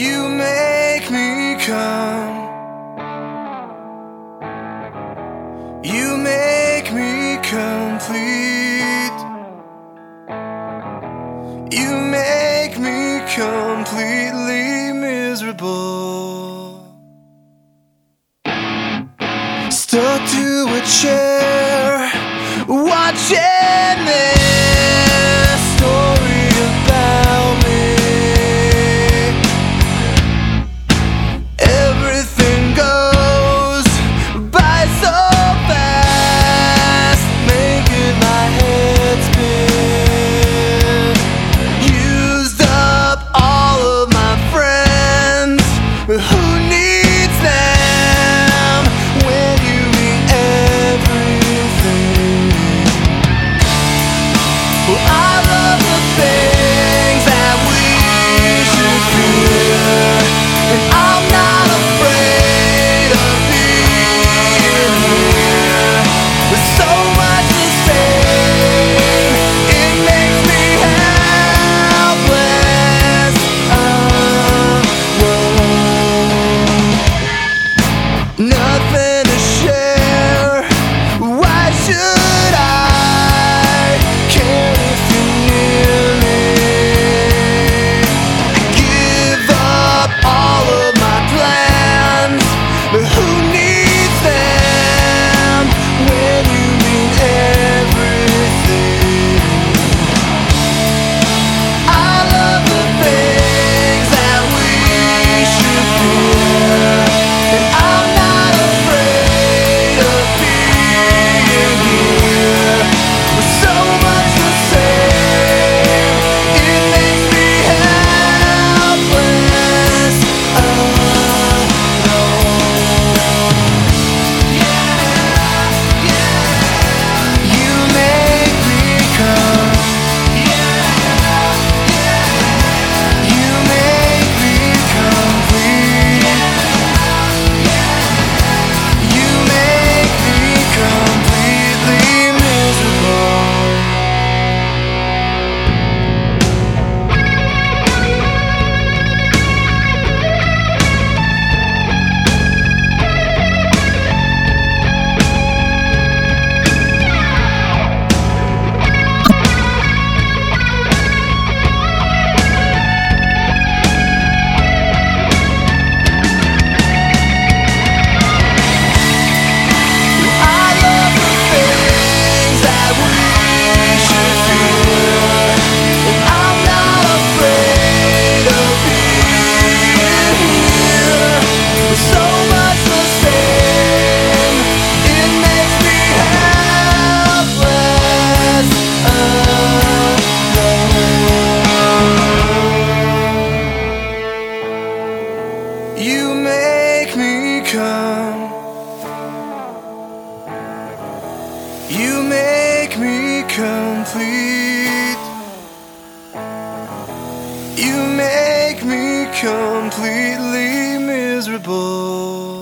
You make me come. You make me complete. You make me completely miserable. Stuck to a chair, watching me. come. You make me complete. You make me completely miserable.